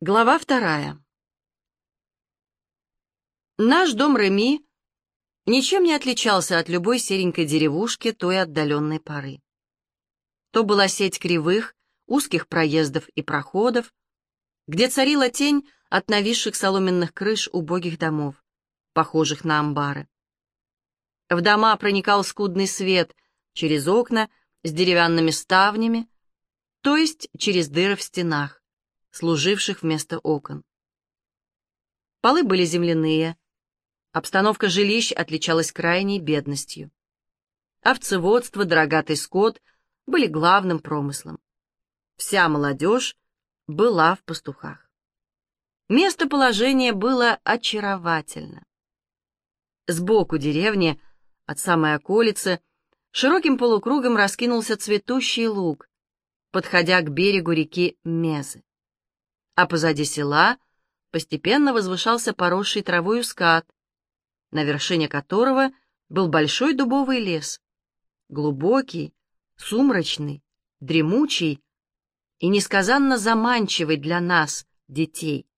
Глава вторая. Наш дом Реми ничем не отличался от любой серенькой деревушки той отдаленной поры. То была сеть кривых, узких проездов и проходов, где царила тень от нависших соломенных крыш убогих домов, похожих на амбары. В дома проникал скудный свет через окна с деревянными ставнями, то есть через дыры в стенах служивших вместо окон. Полы были земляные, обстановка жилищ отличалась крайней бедностью. Овцеводство, дорогатый скот были главным промыслом. Вся молодежь была в пастухах. Местоположение было очаровательно. Сбоку деревни, от самой околицы, широким полукругом раскинулся цветущий луг, подходя к берегу реки Мезы а позади села постепенно возвышался поросший травою скат, на вершине которого был большой дубовый лес, глубокий, сумрачный, дремучий и несказанно заманчивый для нас, детей,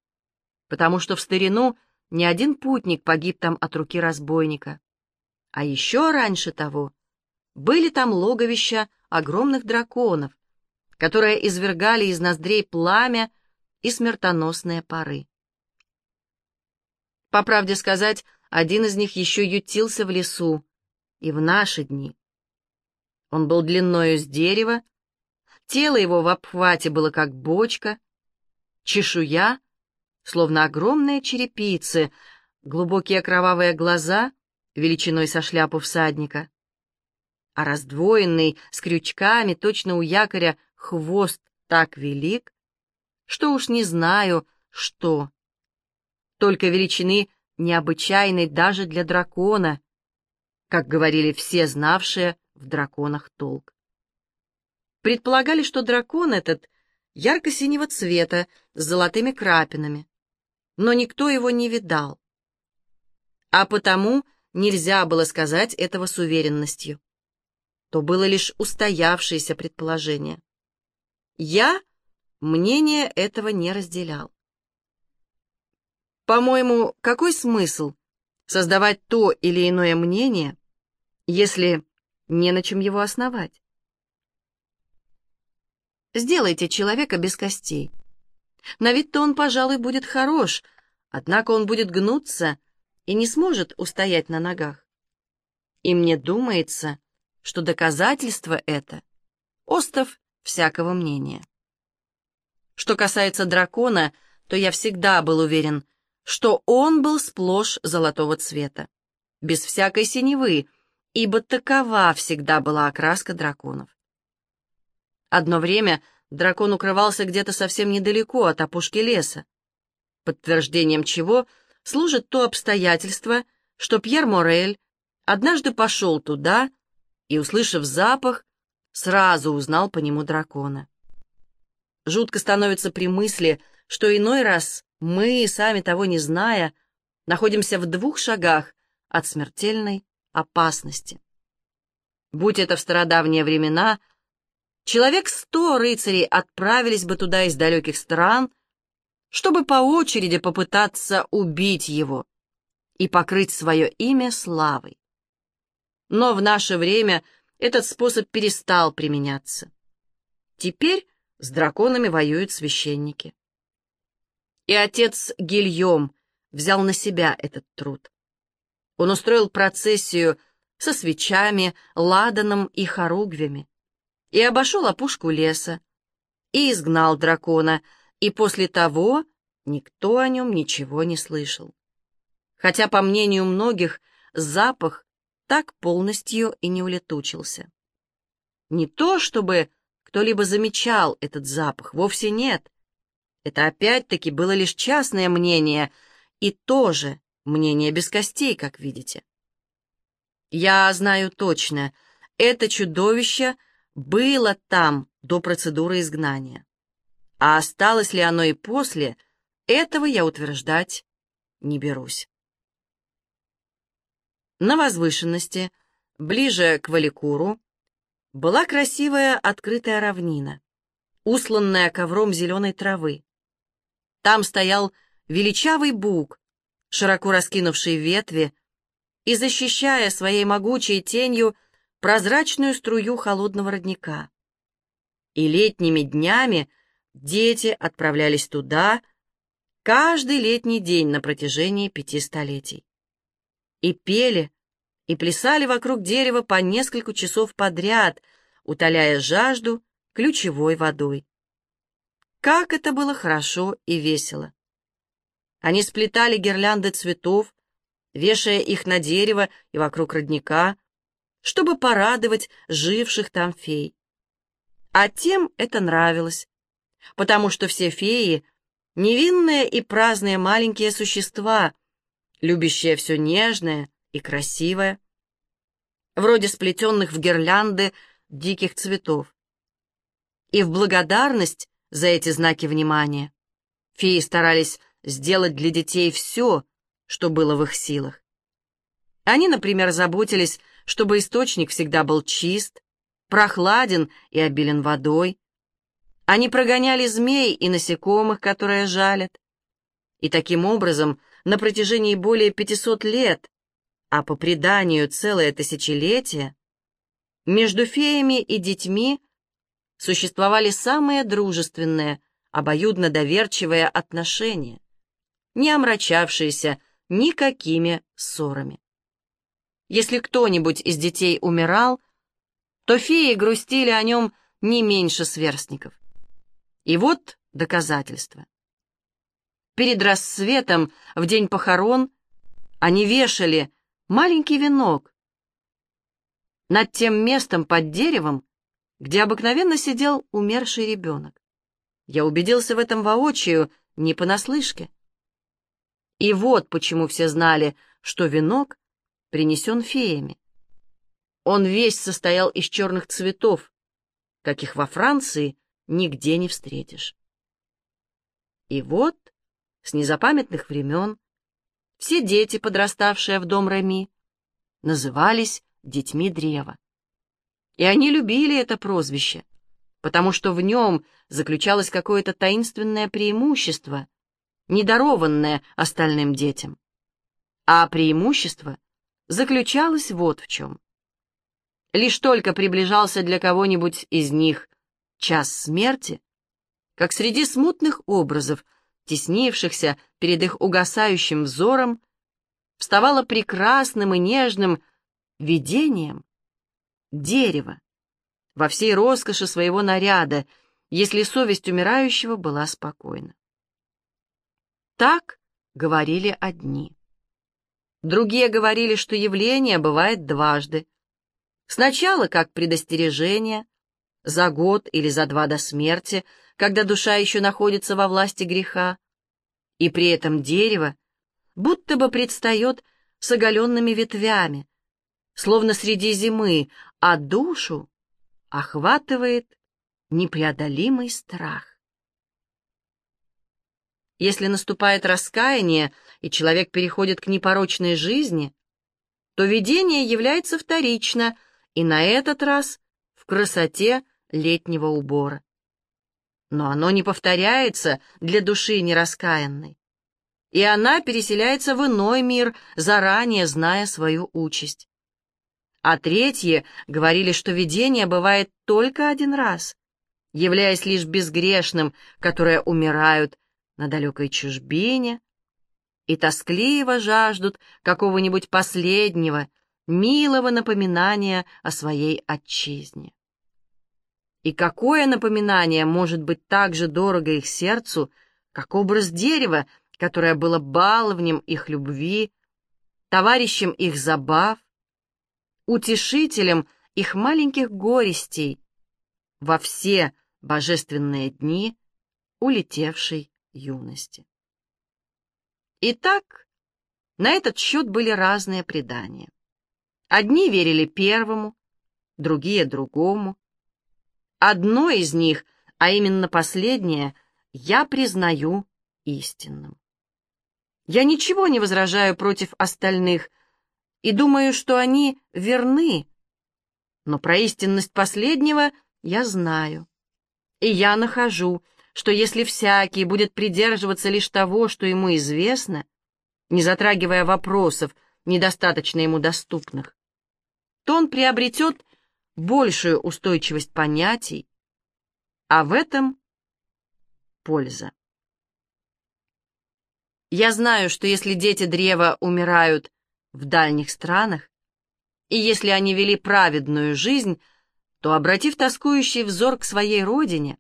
потому что в старину ни один путник погиб там от руки разбойника. А еще раньше того были там логовища огромных драконов, которые извергали из ноздрей пламя и смертоносные пары. По правде сказать, один из них еще ютился в лесу, и в наши дни. Он был длинною с дерева, тело его в обхвате было как бочка, чешуя, словно огромные черепицы, глубокие кровавые глаза, величиной со шляпу всадника, а раздвоенный с крючками, точно у якоря, хвост так велик, что уж не знаю, что. Только величины необычайной даже для дракона, как говорили все знавшие в драконах толк. Предполагали, что дракон этот ярко-синего цвета с золотыми крапинами, но никто его не видал. А потому нельзя было сказать этого с уверенностью. То было лишь устоявшееся предположение. Я мнение этого не разделял. По-моему, какой смысл создавать то или иное мнение, если не на чем его основать? Сделайте человека без костей. На вид-то он, пожалуй, будет хорош, однако он будет гнуться и не сможет устоять на ногах. И мне думается, что доказательство это — остов всякого мнения. Что касается дракона, то я всегда был уверен, что он был сплошь золотого цвета, без всякой синевы, ибо такова всегда была окраска драконов. Одно время дракон укрывался где-то совсем недалеко от опушки леса, подтверждением чего служит то обстоятельство, что Пьер Морель однажды пошел туда и, услышав запах, сразу узнал по нему дракона. Жутко становится при мысли, что иной раз мы, сами того не зная, находимся в двух шагах от смертельной опасности. Будь это в стародавние времена, человек сто рыцарей отправились бы туда из далеких стран, чтобы по очереди попытаться убить его и покрыть свое имя славой. Но в наше время этот способ перестал применяться. Теперь с драконами воюют священники. И отец Гильем взял на себя этот труд. Он устроил процессию со свечами, ладаном и хоругвями, и обошел опушку леса, и изгнал дракона, и после того никто о нем ничего не слышал. Хотя, по мнению многих, запах так полностью и не улетучился. Не то чтобы кто-либо замечал этот запах, вовсе нет. Это опять-таки было лишь частное мнение, и тоже мнение без костей, как видите. Я знаю точно, это чудовище было там до процедуры изгнания. А осталось ли оно и после, этого я утверждать не берусь. На возвышенности, ближе к Валикуру, была красивая открытая равнина, усланная ковром зеленой травы. Там стоял величавый бук, широко раскинувший ветви и защищая своей могучей тенью прозрачную струю холодного родника. И летними днями дети отправлялись туда каждый летний день на протяжении пяти столетий. И пели, и плясали вокруг дерева по несколько часов подряд, утоляя жажду ключевой водой. Как это было хорошо и весело! Они сплетали гирлянды цветов, вешая их на дерево и вокруг родника, чтобы порадовать живших там фей. А тем это нравилось, потому что все феи — невинные и праздные маленькие существа, любящие все нежное и красивое, вроде сплетенных в гирлянды диких цветов. И в благодарность за эти знаки внимания феи старались сделать для детей все, что было в их силах. Они, например, заботились, чтобы источник всегда был чист, прохладен и обилен водой. Они прогоняли змей и насекомых, которые жалят. И таким образом на протяжении более 500 лет, а по преданию целое тысячелетие, между феями и детьми существовали самые дружественные, обоюдно доверчивые отношения не омрачавшиеся никакими ссорами. Если кто-нибудь из детей умирал, то феи грустили о нем не меньше сверстников. И вот доказательство. Перед рассветом, в день похорон, они вешали маленький венок над тем местом под деревом, где обыкновенно сидел умерший ребенок. Я убедился в этом воочию, не понаслышке. И вот почему все знали, что венок принесен феями. Он весь состоял из черных цветов, каких во Франции нигде не встретишь. И вот, с незапамятных времен, все дети, подраставшие в дом Рами, назывались детьми древа. И они любили это прозвище, потому что в нем заключалось какое-то таинственное преимущество — недарованное остальным детям. А преимущество заключалось вот в чем. Лишь только приближался для кого-нибудь из них час смерти, как среди смутных образов, теснившихся перед их угасающим взором, вставало прекрасным и нежным видением дерево во всей роскоши своего наряда, если совесть умирающего была спокойна. Так говорили одни. Другие говорили, что явление бывает дважды. Сначала как предостережение, за год или за два до смерти, когда душа еще находится во власти греха, и при этом дерево будто бы предстает с оголенными ветвями, словно среди зимы, а душу охватывает непреодолимый страх. Если наступает раскаяние, и человек переходит к непорочной жизни, то видение является вторично, и на этот раз в красоте летнего убора. Но оно не повторяется для души нераскаянной, и она переселяется в иной мир, заранее зная свою участь. А третьи говорили, что видение бывает только один раз, являясь лишь безгрешным, которые умирают, на далекой чужбине и тоскливо жаждут какого-нибудь последнего, милого напоминания о своей отчизне. И какое напоминание может быть так же дорого их сердцу, как образ дерева, которое было баловнем их любви, товарищем их забав, утешителем их маленьких горестей во все божественные дни улетевший юности. Итак, на этот счет были разные предания. Одни верили первому, другие — другому. Одно из них, а именно последнее, я признаю истинным. Я ничего не возражаю против остальных и думаю, что они верны, но про истинность последнего я знаю. И я нахожу, что если всякий будет придерживаться лишь того, что ему известно, не затрагивая вопросов, недостаточно ему доступных, то он приобретет большую устойчивость понятий, а в этом польза. Я знаю, что если дети древа умирают в дальних странах, и если они вели праведную жизнь, то, обратив тоскующий взор к своей родине,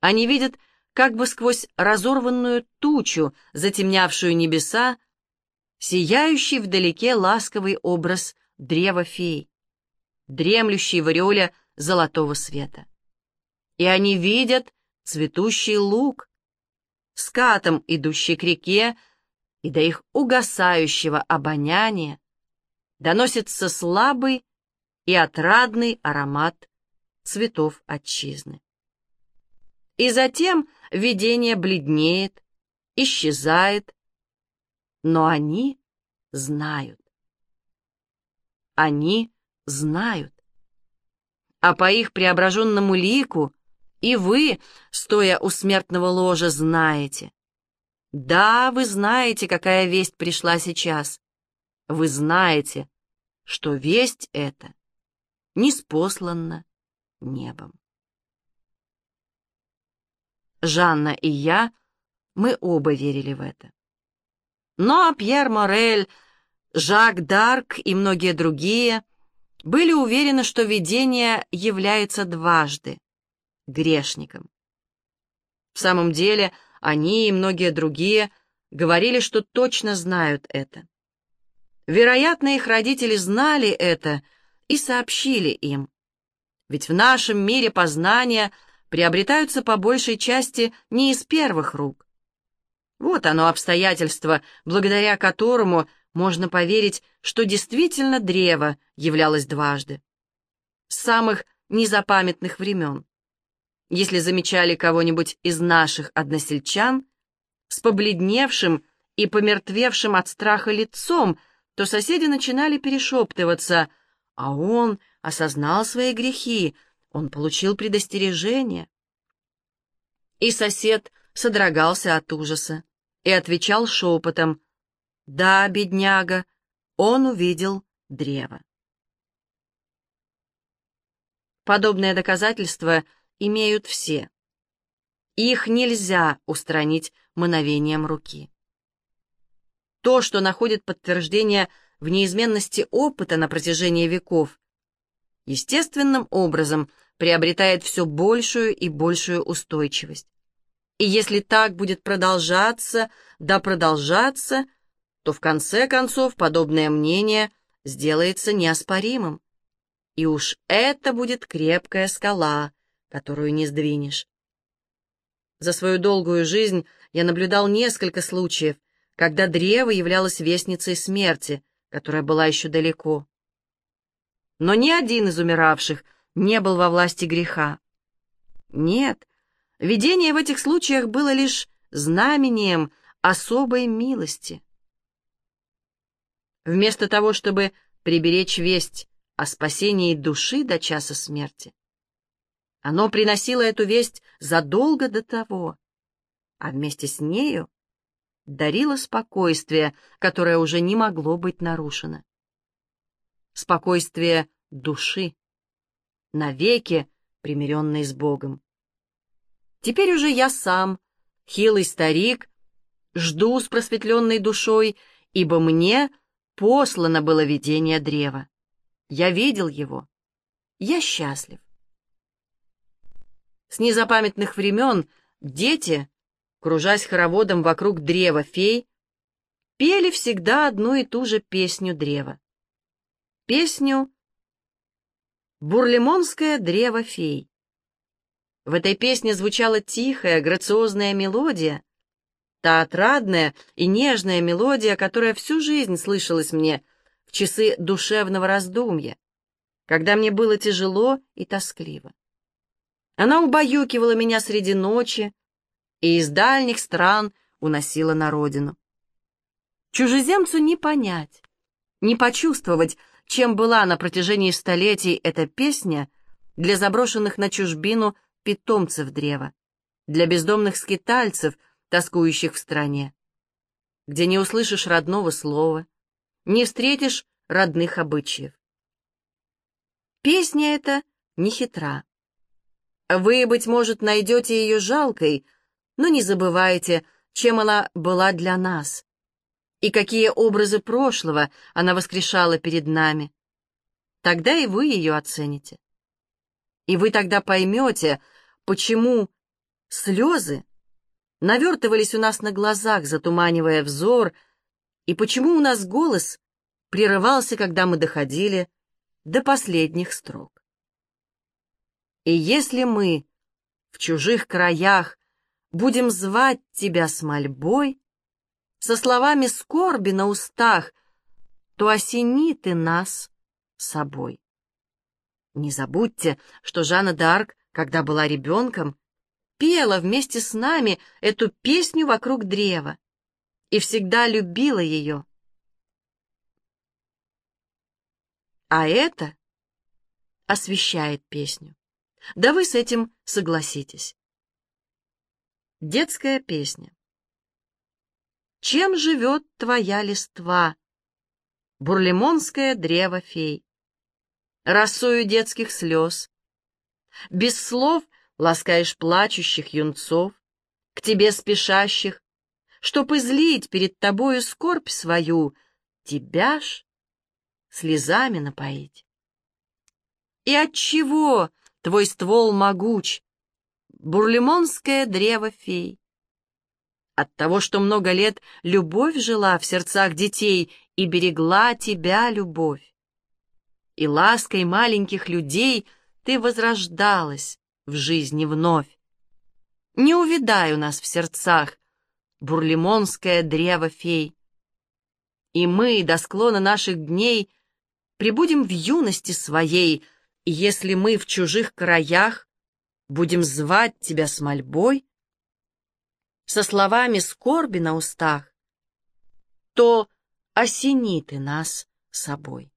они видят как бы сквозь разорванную тучу, затемнявшую небеса, сияющий вдалеке ласковый образ древа фей, дремлющий в ореоле золотого света. И они видят цветущий луг, скатом идущий к реке, и до их угасающего обоняния доносится слабый и отрадный аромат цветов отчизны. И затем видение бледнеет, исчезает, но они знают. Они знают. А по их преображенному лику и вы, стоя у смертного ложа, знаете. Да, вы знаете, какая весть пришла сейчас. Вы знаете, что весть эта неспосланна небом. Жанна и я, мы оба верили в это. Но Пьер Морель, Жак Дарк и многие другие были уверены, что видение является дважды грешником. В самом деле, они и многие другие говорили, что точно знают это. Вероятно, их родители знали это и сообщили им. Ведь в нашем мире познания приобретаются по большей части не из первых рук. Вот оно обстоятельство, благодаря которому можно поверить, что действительно древо являлось дважды. С самых незапамятных времен. Если замечали кого-нибудь из наших односельчан с побледневшим и помертвевшим от страха лицом, то соседи начинали перешептываться, а он осознал свои грехи, он получил предостережение. И сосед содрогался от ужаса и отвечал шепотом, «Да, бедняга, он увидел древо». Подобное доказательство — имеют все. Их нельзя устранить мановением руки. То, что находит подтверждение в неизменности опыта на протяжении веков, естественным образом приобретает все большую и большую устойчивость. И если так будет продолжаться, да продолжаться, то в конце концов подобное мнение сделается неоспоримым. И уж это будет крепкая скала, которую не сдвинешь. За свою долгую жизнь я наблюдал несколько случаев, когда древо являлось вестницей смерти, которая была еще далеко. Но ни один из умиравших не был во власти греха. Нет, видение в этих случаях было лишь знамением особой милости. Вместо того, чтобы приберечь весть о спасении души до часа смерти, оно приносило эту весть задолго до того, а вместе с нею дарило спокойствие, которое уже не могло быть нарушено. Спокойствие души, навеки примиренной с Богом. Теперь уже я сам, хилый старик, жду с просветленной душой, ибо мне послано было видение древа. Я видел его. Я счастлив. С незапамятных времен дети, кружась хороводом вокруг древа фей, пели всегда одну и ту же песню древа. Песню «Бурлемонское древо фей». В этой песне звучала тихая, грациозная мелодия, та отрадная и нежная мелодия, которая всю жизнь слышалась мне в часы душевного раздумья, когда мне было тяжело и тоскливо. Она убаюкивала меня среди ночи и из дальних стран уносила на родину. Чужеземцу не понять, не почувствовать, чем была на протяжении столетий эта песня для заброшенных на чужбину питомцев древа, для бездомных скитальцев, тоскующих в стране, где не услышишь родного слова, не встретишь родных обычаев. Песня эта не хитра. Вы, быть может, найдете ее жалкой, но не забывайте, чем она была для нас и какие образы прошлого она воскрешала перед нами. Тогда и вы ее оцените. И вы тогда поймете, почему слезы навертывались у нас на глазах, затуманивая взор, и почему у нас голос прерывался, когда мы доходили до последних строк. И если мы в чужих краях будем звать тебя с мольбой, со словами скорби на устах, то осени ты нас собой. Не забудьте, что Жанна д'Арк, когда была ребенком, пела вместе с нами эту песню вокруг древа и всегда любила ее. А это освещает песню. Да вы с этим согласитесь. Детская песня. Чем живет твоя листва? Бурлемонское древо фей. Росою детских слез. Без слов ласкаешь плачущих юнцов, К тебе спешащих, Чтоб излить перед тобою скорбь свою, Тебя ж слезами напоить. И от чего твой ствол могуч, Бурлемонское древо фей? От того, что много лет любовь жила в сердцах детей и берегла тебя любовь. И лаской маленьких людей ты возрождалась в жизни вновь. Не увидай у нас в сердцах бурлимонское древо фей. И мы до склона наших дней прибудем в юности своей, если мы в чужих краях будем звать тебя с мольбой, со словами скорби на устах, то осени ты нас собой.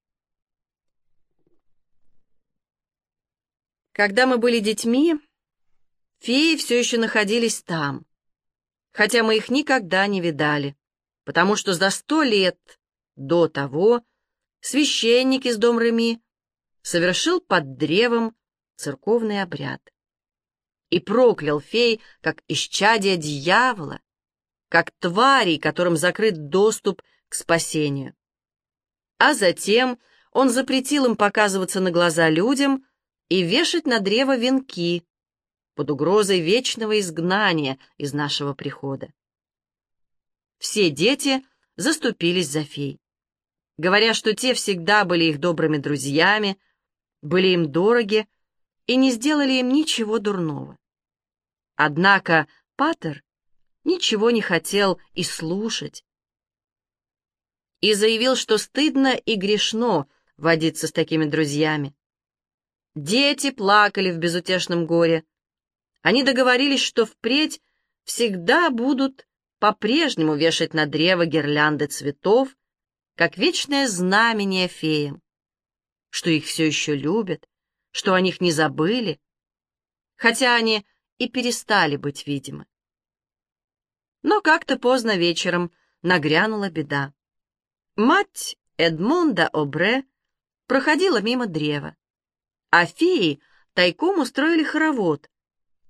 Когда мы были детьми, феи все еще находились там, хотя мы их никогда не видали, потому что за сто лет до того священник из дом Реми совершил под древом церковный обряд и проклял фей как исчадие дьявола, как тварей, которым закрыт доступ к спасению. А затем он запретил им показываться на глаза людям и вешать на древо венки под угрозой вечного изгнания из нашего прихода. Все дети заступились за фей, говоря, что те всегда были их добрыми друзьями, были им дороги и не сделали им ничего дурного. Однако Паттер ничего не хотел и слушать. И заявил, что стыдно и грешно водиться с такими друзьями. Дети плакали в безутешном горе. Они договорились, что впредь всегда будут по-прежнему вешать на древо гирлянды цветов, как вечное знамение феям, что их все еще любят, что о них не забыли, хотя они и перестали быть видимы. Но как-то поздно вечером нагрянула беда. Мать Эдмонда Обре проходила мимо древа, а феи тайком устроили хоровод,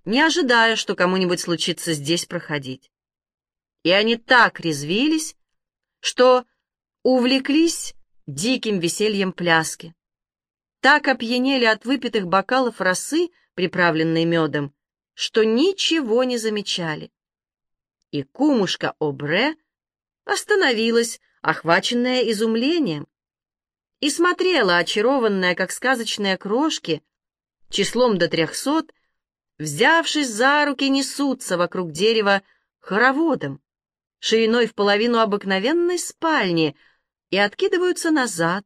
не ожидая, что кому-нибудь случится здесь проходить. И они так резвились, что увлеклись диким весельем пляски. Так опьянели от выпитых бокалов росы, приправленной медом, что ничего не замечали. И кумушка Обре остановилась, охваченная изумлением, и смотрела, очарованная, как сказочные крошки, числом до трехсот, взявшись за руки, несутся вокруг дерева хороводом, шириной в половину обыкновенной спальни, и откидываются назад,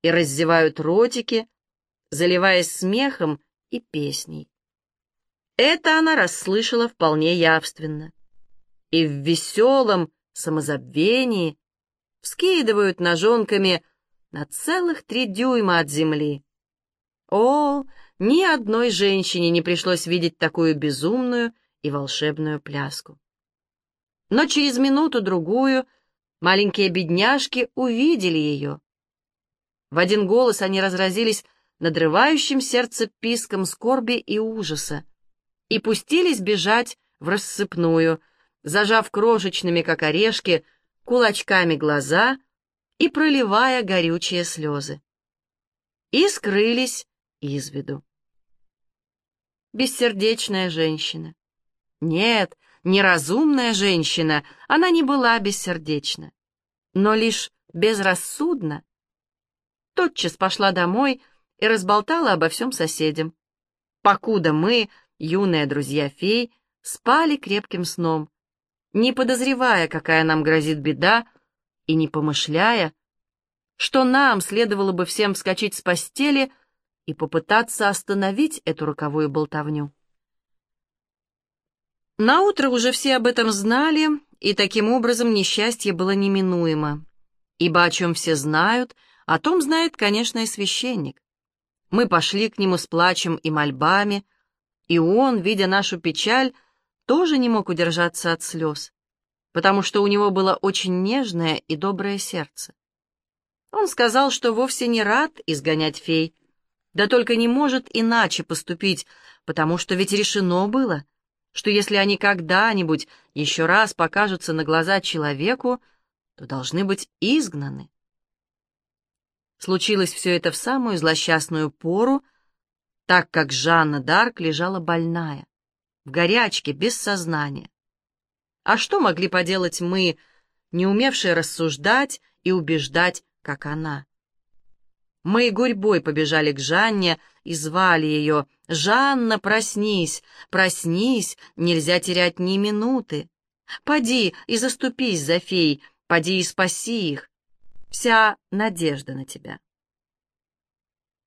и раздевают ротики, заливаясь смехом и песней. Это она расслышала вполне явственно. И в веселом самозабвении вскидывают ножонками на целых три дюйма от земли. О, ни одной женщине не пришлось видеть такую безумную и волшебную пляску. Но через минуту-другую маленькие бедняжки увидели ее. В один голос они разразились надрывающим сердце писком скорби и ужаса и пустились бежать в рассыпную, зажав крошечными, как орешки, кулачками глаза и проливая горючие слезы. И скрылись из виду. Бессердечная женщина. Нет, неразумная женщина, она не была бессердечна, но лишь безрассудна. Тотчас пошла домой и разболтала обо всем соседям. Покуда мы, юные друзья фей, спали крепким сном, не подозревая, какая нам грозит беда, и не помышляя, что нам следовало бы всем вскочить с постели и попытаться остановить эту роковую болтовню. Наутро уже все об этом знали, и таким образом несчастье было неминуемо, ибо о чем все знают, о том знает, конечно, и священник. Мы пошли к нему с плачем и мольбами, и он, видя нашу печаль, тоже не мог удержаться от слез, потому что у него было очень нежное и доброе сердце. Он сказал, что вовсе не рад изгонять фей, да только не может иначе поступить, потому что ведь решено было, что если они когда-нибудь еще раз покажутся на глаза человеку, то должны быть изгнаны. Случилось все это в самую злосчастную пору, так как Жанна Дарк лежала больная, в горячке, без сознания. А что могли поделать мы, не умевшие рассуждать и убеждать, как она? Мы гурьбой побежали к Жанне и звали ее «Жанна, проснись, проснись, нельзя терять ни минуты. Поди и заступись за фей, поди и спаси их. Вся надежда на тебя».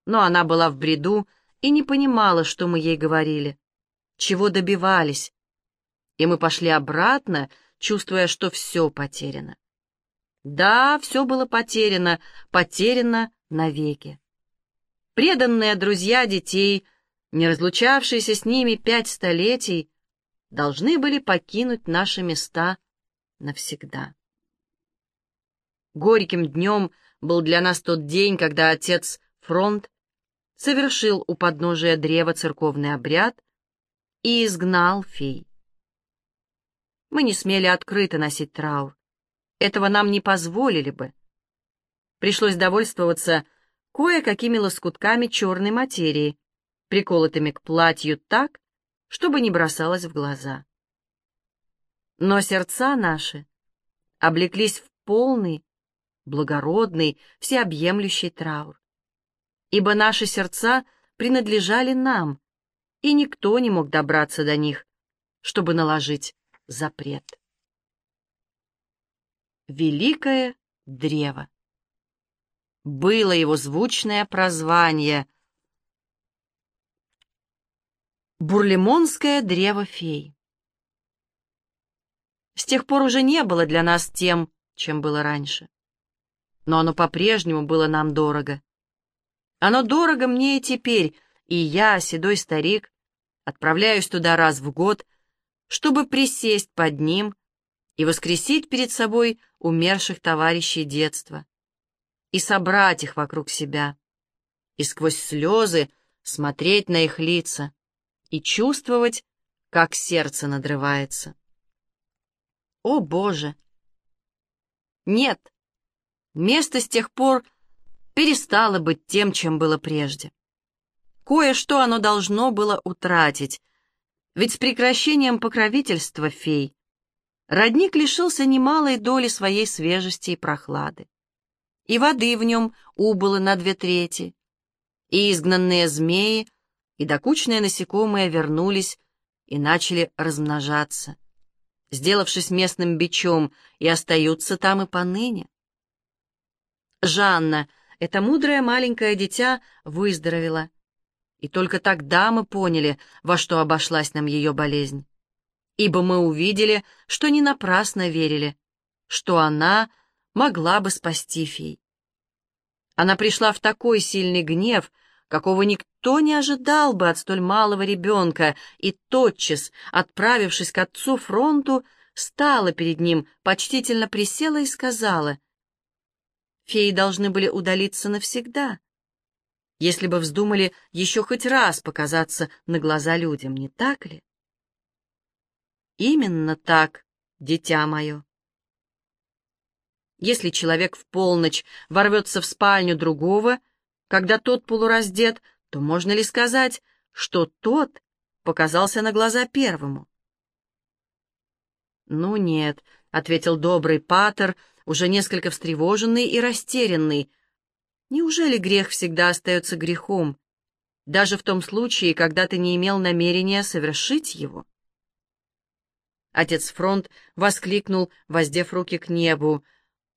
Но она была в бреду и не понимала, что мы ей говорили, чего добивались, и мы пошли обратно, чувствуя, что все потеряно. Да, все было потеряно, потеряно навеки. Преданные друзья детей, не разлучавшиеся с ними пять столетий, должны были покинуть наши места навсегда. Горьким днем был для нас тот день, когда отец Фронт совершил у подножия древа церковный обряд и изгнал фей. Мы не смели открыто носить траур. Этого нам не позволили бы. Пришлось довольствоваться кое-какими лоскутками черной материи, приколотыми к платью так, чтобы не бросалось в глаза. Но сердца наши облеклись в полный, благородный, всеобъемлющий траур, ибо наши сердца принадлежали нам, и никто не мог добраться до них, чтобы наложить запрет. Великое древо. Было его звучное прозвание Бурлемонское древо фей. С тех пор уже не было для нас тем, чем было раньше. Но оно по-прежнему было нам дорого. Оно дорого мне и теперь, и я, седой старик, отправляюсь туда раз в год, чтобы присесть под ним и воскресить перед собой умерших товарищей детства, и собрать их вокруг себя, и сквозь слезы смотреть на их лица, и чувствовать, как сердце надрывается. О, Боже! Нет, место с тех пор перестало быть тем, чем было прежде. Кое-что оно должно было утратить, ведь с прекращением покровительства фей родник лишился немалой доли своей свежести и прохлады. И воды в нем убыло на две трети, и изгнанные змеи, и докучные насекомые вернулись и начали размножаться, сделавшись местным бичом, и остаются там и поныне. Жанна, это мудрое маленькое дитя, выздоровела, и только тогда мы поняли, во что обошлась нам ее болезнь. Ибо мы увидели, что не напрасно верили, что она могла бы спасти фей. Она пришла в такой сильный гнев, какого никто не ожидал бы от столь малого ребенка, и тотчас, отправившись к отцу фронту, стала перед ним, почтительно присела и сказала, «Феи должны были удалиться навсегда, если бы вздумали еще хоть раз показаться на глаза людям, не так ли?» «Именно так, дитя мое». Если человек в полночь ворвется в спальню другого, когда тот полураздет, то можно ли сказать, что тот показался на глаза первому? «Ну нет», — ответил добрый патер, уже несколько встревоженный и растерянный. «Неужели грех всегда остается грехом, даже в том случае, когда ты не имел намерения совершить его?» Отец Фронт воскликнул, воздев руки к небу.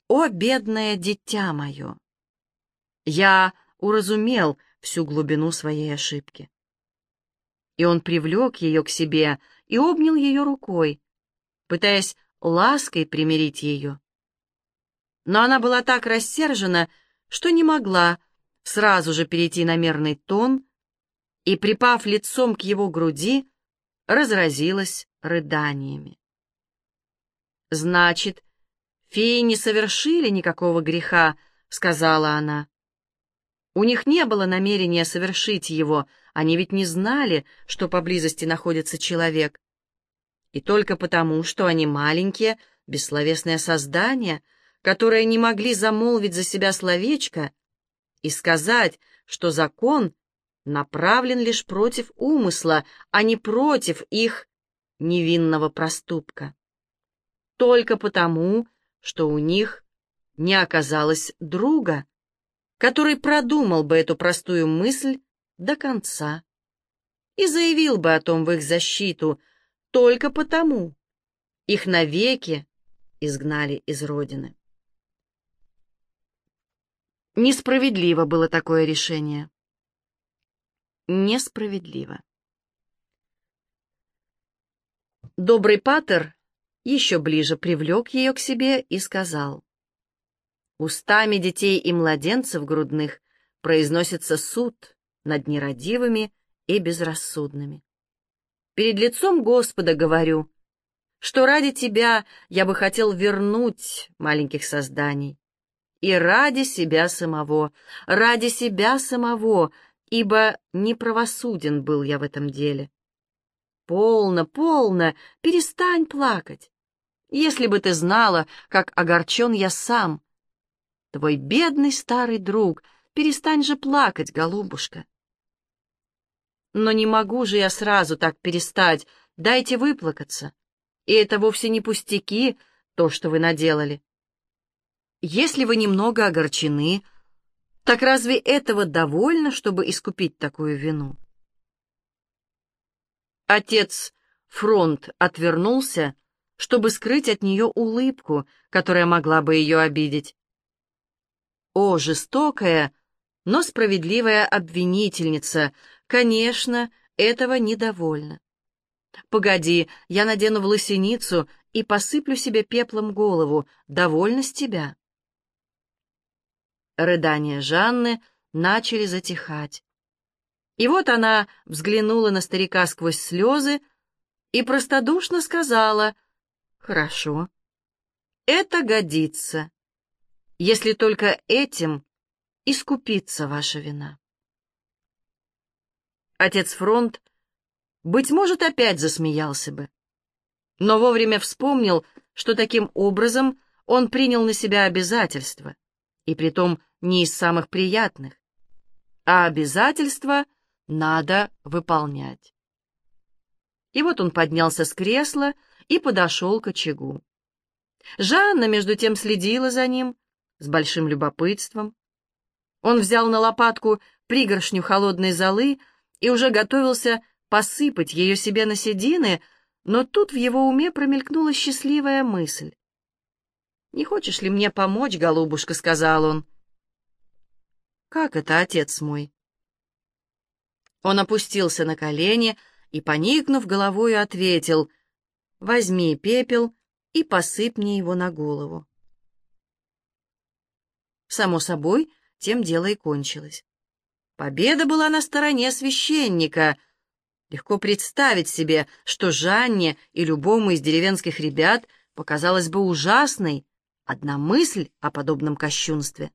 «О, бедное дитя мое!» Я уразумел всю глубину своей ошибки. И он привлек ее к себе и обнял ее рукой, пытаясь лаской примирить ее. Но она была так рассержена, что не могла сразу же перейти на мерный тон и, припав лицом к его груди, разразилась рыданиями. «Значит, феи не совершили никакого греха», — сказала она. «У них не было намерения совершить его, они ведь не знали, что поблизости находится человек. И только потому, что они маленькие, бессловесные создания, которые не могли замолвить за себя словечко и сказать, что закон направлен лишь против умысла, а не против их невинного проступка. Только потому, что у них не оказалось друга, который продумал бы эту простую мысль до конца и заявил бы о том в их защиту, только потому их навеки изгнали из родины. Несправедливо было такое решение. Несправедливо. Добрый патер еще ближе привлек ее к себе и сказал, «Устами детей и младенцев грудных произносится суд над нерадивыми и безрассудными. Перед лицом Господа говорю, что ради тебя я бы хотел вернуть маленьких созданий. И ради себя самого, ради себя самого, ибо неправосуден был я в этом деле. Полно, полно, перестань плакать. Если бы ты знала, как огорчен я сам. Твой бедный старый друг, перестань же плакать, голубушка. Но не могу же я сразу так перестать. Дайте выплакаться. И это вовсе не пустяки, то, что вы наделали. Если вы немного огорчены, так разве этого довольно, чтобы искупить такую вину? Отец Фронт отвернулся, чтобы скрыть от нее улыбку, которая могла бы ее обидеть. О, жестокая, но справедливая обвинительница, конечно, этого недовольна. Погоди, я надену власеницу и посыплю себе пеплом голову. Довольна с тебя. Рыдания Жанны начали затихать. И вот она взглянула на старика сквозь слезы и простодушно сказала, «Хорошо, это годится, если только этим искупится ваша вина». Отец Фронт, быть может, опять засмеялся бы, но вовремя вспомнил, что таким образом он принял на себя обязательства, и притом не из самых приятных, а обязательства надо выполнять. И вот он поднялся с кресла и подошел к очагу. Жанна, между тем, следила за ним с большим любопытством. Он взял на лопатку пригоршню холодной золы и уже готовился посыпать ее себе на седины, но тут в его уме промелькнула счастливая мысль. «Не хочешь ли мне помочь, голубушка?» — сказал он. «Как это, отец мой?» Он опустился на колени и, поникнув головою, ответил, «Возьми пепел и посыпь мне его на голову». Само собой, тем дело и кончилось. Победа была на стороне священника. Легко представить себе, что Жанне и любому из деревенских ребят показалась бы ужасной одна мысль о подобном кощунстве.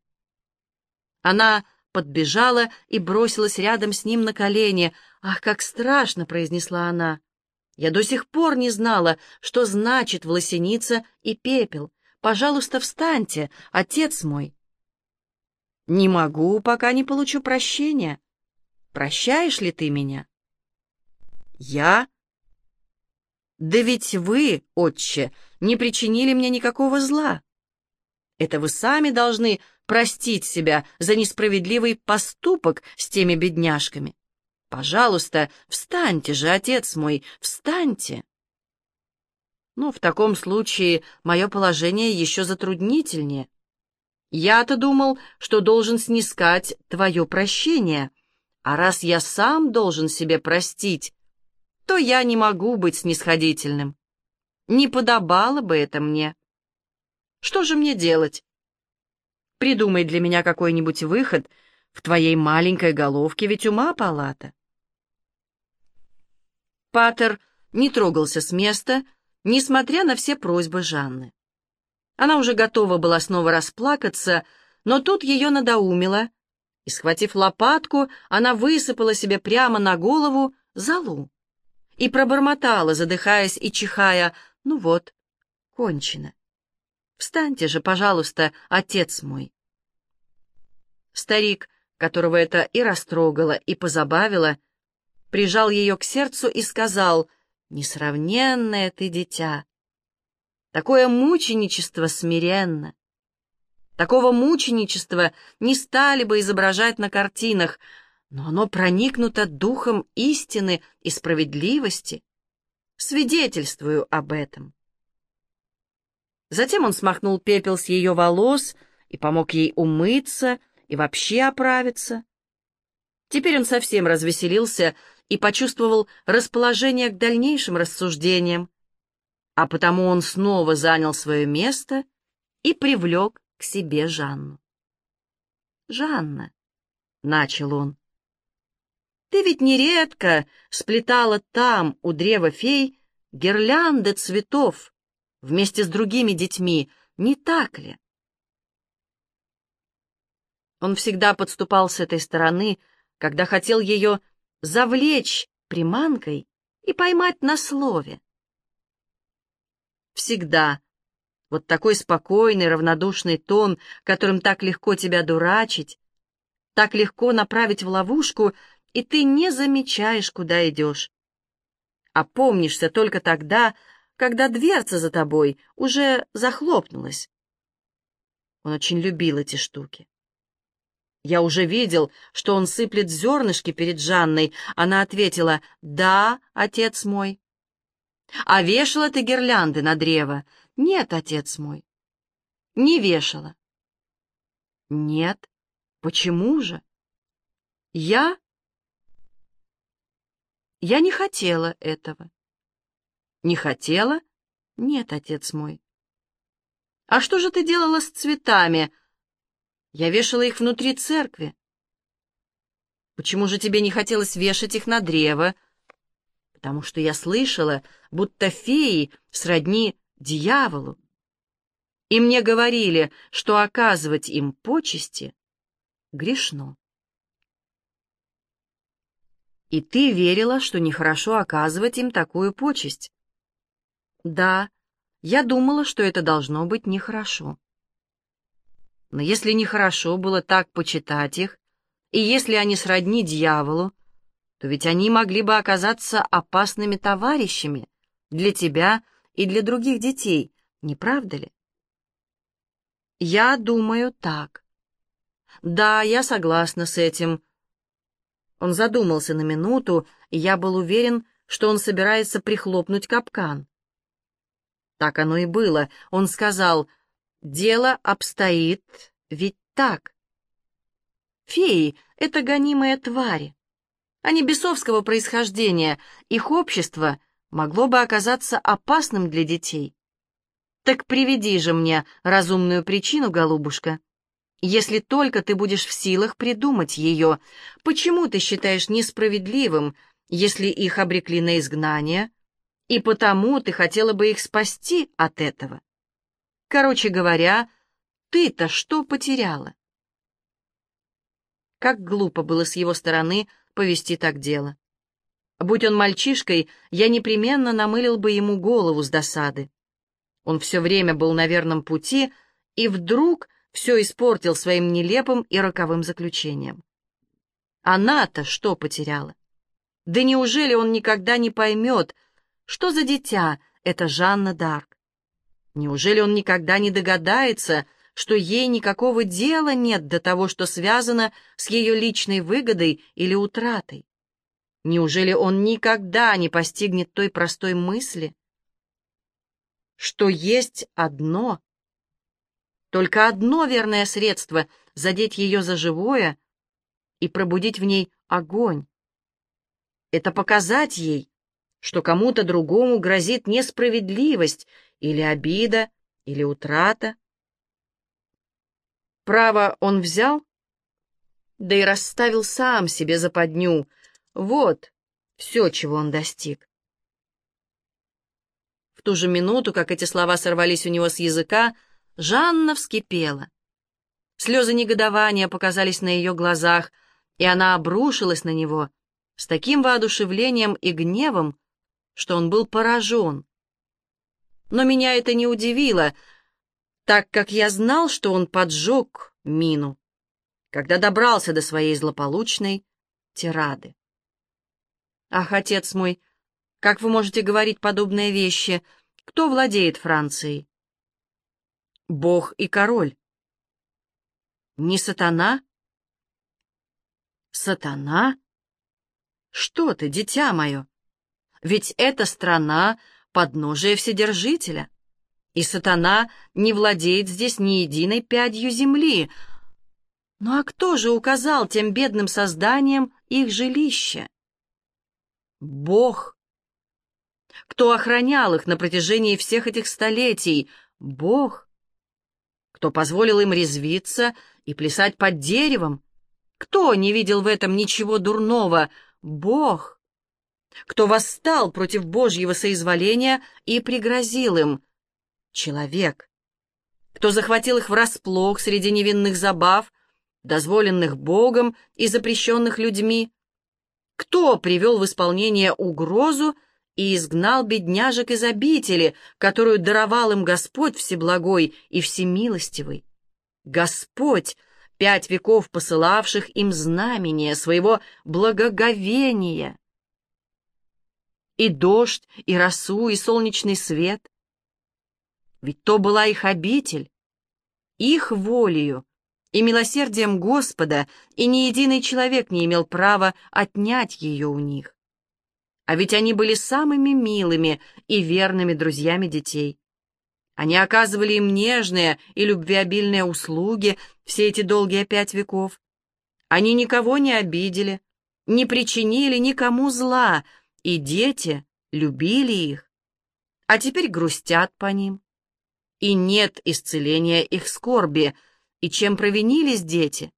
Она подбежала и бросилась рядом с ним на колени. «Ах, как страшно!» — произнесла она. «Я до сих пор не знала, что значит власеница и пепел. Пожалуйста, встаньте, отец мой!» «Не могу, пока не получу прощения. Прощаешь ли ты меня?» «Я?» «Да ведь вы, отче, не причинили мне никакого зла. Это вы сами должны простить себя за несправедливый поступок с теми бедняжками. Пожалуйста, встаньте же, отец мой, встаньте. Ну, в таком случае мое положение еще затруднительнее. Я-то думал, что должен снискать твое прощение, а раз я сам должен себе простить, то я не могу быть снисходительным. Не подобало бы это мне. Что же мне делать? Придумай для меня какой-нибудь выход. В твоей маленькой головке ведь ума палата. Патер не трогался с места, несмотря на все просьбы Жанны. Она уже готова была снова расплакаться, но тут ее надоумило, и, схватив лопатку, она высыпала себе прямо на голову золу и пробормотала, задыхаясь и чихая, «Ну вот, кончено». Встаньте же, пожалуйста, отец мой. Старик, которого это и растрогало, и позабавило, прижал ее к сердцу и сказал, «Несравненное ты дитя! Такое мученичество смиренно! Такого мученичества не стали бы изображать на картинах, но оно проникнуто духом истины и справедливости. Свидетельствую об этом». Затем он смахнул пепел с ее волос и помог ей умыться и вообще оправиться. Теперь он совсем развеселился и почувствовал расположение к дальнейшим рассуждениям, а потому он снова занял свое место и привлек к себе Жанну. «Жанна», — начал он, — «ты ведь нередко сплетала там, у древа фей, гирлянды цветов, вместе с другими детьми, не так ли? Он всегда подступал с этой стороны, когда хотел ее завлечь приманкой и поймать на слове. Всегда. Вот такой спокойный, равнодушный тон, которым так легко тебя дурачить, так легко направить в ловушку, и ты не замечаешь, куда идешь. А помнишься только тогда, когда дверца за тобой уже захлопнулась. Он очень любил эти штуки. Я уже видел, что он сыплет зернышки перед Жанной. Она ответила «Да, отец мой». «А вешала ты гирлянды на древо?» «Нет, отец мой». «Не вешала». «Нет. Почему же?» «Я?» «Я не хотела этого». Не хотела? Нет, отец мой. А что же ты делала с цветами? Я вешала их внутри церкви. Почему же тебе не хотелось вешать их на древо? Потому что я слышала, будто феи сродни дьяволу. И мне говорили, что оказывать им почести грешно. И ты верила, что нехорошо оказывать им такую почесть. Да, я думала, что это должно быть нехорошо. Но если нехорошо было так почитать их, и если они сродни дьяволу, то ведь они могли бы оказаться опасными товарищами для тебя и для других детей, не правда ли? Я думаю так. Да, я согласна с этим. Он задумался на минуту, и я был уверен, что он собирается прихлопнуть капкан. Так оно и было. Он сказал, дело обстоит ведь так. Феи — это гонимые твари. Они бесовского происхождения, их общество могло бы оказаться опасным для детей. Так приведи же мне разумную причину, голубушка. если только ты будешь в силах придумать ее. Почему ты считаешь несправедливым, если их обрекли на изгнание, и потому ты хотела бы их спасти от этого? Короче говоря, ты-то что потеряла? Как глупо было с его стороны повести так дело. Будь он мальчишкой, я непременно намылил бы ему голову с досады. Он все время был на верном пути, и вдруг все испортил своим нелепым и роковым заключением. Она-то что потеряла? Да неужели он никогда не поймет, что за дитя это Жанна Дарк? Неужели он никогда не догадается, что ей никакого дела нет до того, что связано с ее личной выгодой или утратой? Неужели он никогда не постигнет той простой мысли, что есть одно — только одно верное средство — задеть ее за живое и пробудить в ней огонь. Это показать ей, что кому-то другому грозит несправедливость или обида, или утрата. Право он взял, да и расставил сам себе западню. Вот все, чего он достиг. В ту же минуту, как эти слова сорвались у него с языка, Жанна вскипела. Слезы негодования показались на ее глазах, и она обрушилась на него с таким воодушевлением и гневом, что он был поражен. Но меня это не удивило, так как я знал, что он поджег мину, когда добрался до своей злополучной тирады. «Ах, отец мой, как вы можете говорить подобные вещи? Кто владеет Францией?» Бог и король. Не сатана? Сатана? Что ты, дитя мое? Ведь эта страна — подножие Вседержителя, и сатана не владеет здесь ни единой пядью земли. Ну а кто же указал тем бедным созданиям их жилище? Бог. Кто охранял их на протяжении всех этих столетий? Бог кто позволил им резвиться и плясать под деревом? Кто не видел в этом ничего дурного? Бог. Кто восстал против Божьего соизволения и пригрозил им? Человек. Кто захватил их врасплох среди невинных забав, дозволенных Богом и запрещенных людьми? Кто привел в исполнение угрозу и изгнал бедняжек из обители, которую даровал им Господь Всеблагой и Всемилостивый. Господь, пять веков посылавших им знамение своего благоговения. И дождь, и росу, и солнечный свет. Ведь то была их обитель, их волею и милосердием Господа, и ни единый человек не имел права отнять ее у них. А ведь они были самыми милыми и верными друзьями детей. Они оказывали им нежные и любвеобильные услуги все эти долгие пять веков. Они никого не обидели, не причинили никому зла, и дети любили их. А теперь грустят по ним. И нет исцеления их скорби. И чем провинились дети,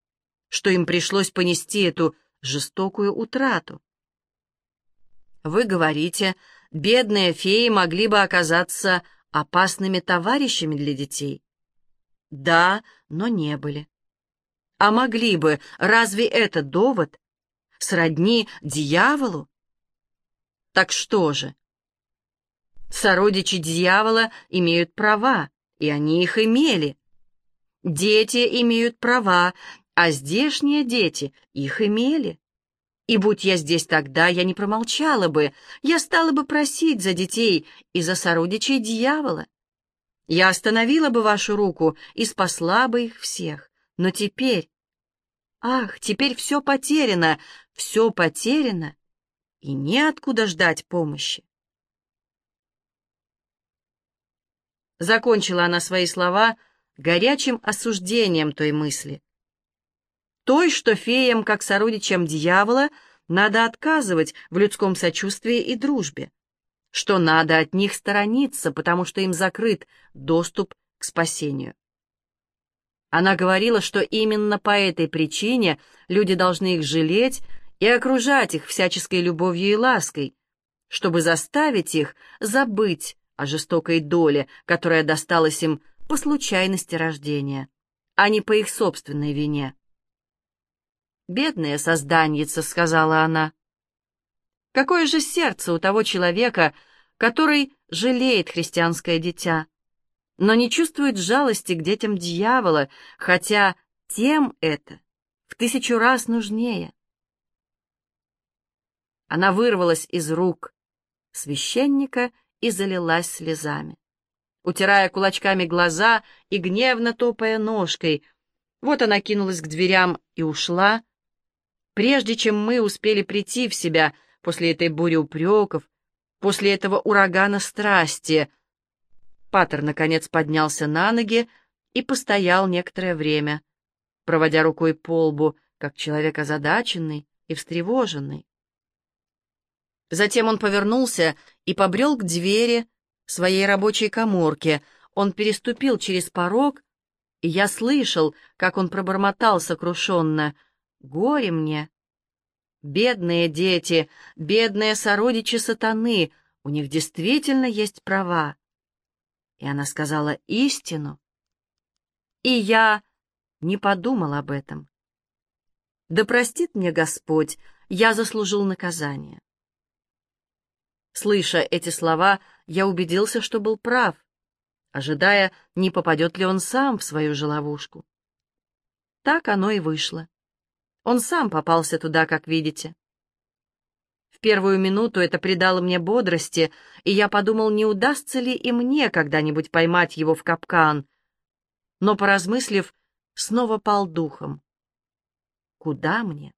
что им пришлось понести эту жестокую утрату? Вы говорите, бедные феи могли бы оказаться опасными товарищами для детей. Да, но не были. А могли бы, разве это довод? Сродни дьяволу? Так что же? Сородичи дьявола имеют права, и они их имели. Дети имеют права, а здешние дети их имели. И будь я здесь тогда, я не промолчала бы, я стала бы просить за детей и за сородичей дьявола. Я остановила бы вашу руку и спасла бы их всех. Но теперь... Ах, теперь все потеряно, все потеряно, и неоткуда ждать помощи. Закончила она свои слова горячим осуждением той мысли, той, что феям, как сородичам дьявола, надо отказывать в людском сочувствии и дружбе, что надо от них сторониться, потому что им закрыт доступ к спасению. Она говорила, что именно по этой причине люди должны их жалеть и окружать их всяческой любовью и лаской, чтобы заставить их забыть о жестокой доле, которая досталась им по случайности рождения, а не по их собственной вине. «Бедная созданьица», — сказала она. «Какое же сердце у того человека, который жалеет христианское дитя, но не чувствует жалости к детям дьявола, хотя тем это в тысячу раз нужнее». Она вырвалась из рук священника и залилась слезами. Утирая кулачками глаза и гневно топая ножкой, вот она кинулась к дверям и ушла, прежде чем мы успели прийти в себя после этой бури упреков, после этого урагана страсти. Патер, наконец, поднялся на ноги и постоял некоторое время, проводя рукой по лбу, как человек озадаченный и встревоженный. Затем он повернулся и побрел к двери своей рабочей коморки. Он переступил через порог, и я слышал, как он пробормотал сокрушенно. «Горе мне!» Бедные дети, бедные сородичи сатаны, у них действительно есть права. И она сказала истину. И я не подумал об этом. Да простит мне Господь, я заслужил наказание. Слыша эти слова, я убедился, что был прав, ожидая, не попадет ли он сам в свою же ловушку. Так оно и вышло. Он сам попался туда, как видите. В первую минуту это придало мне бодрости, и я подумал, не удастся ли и мне когда-нибудь поймать его в капкан. Но, поразмыслив, снова пал духом. Куда мне?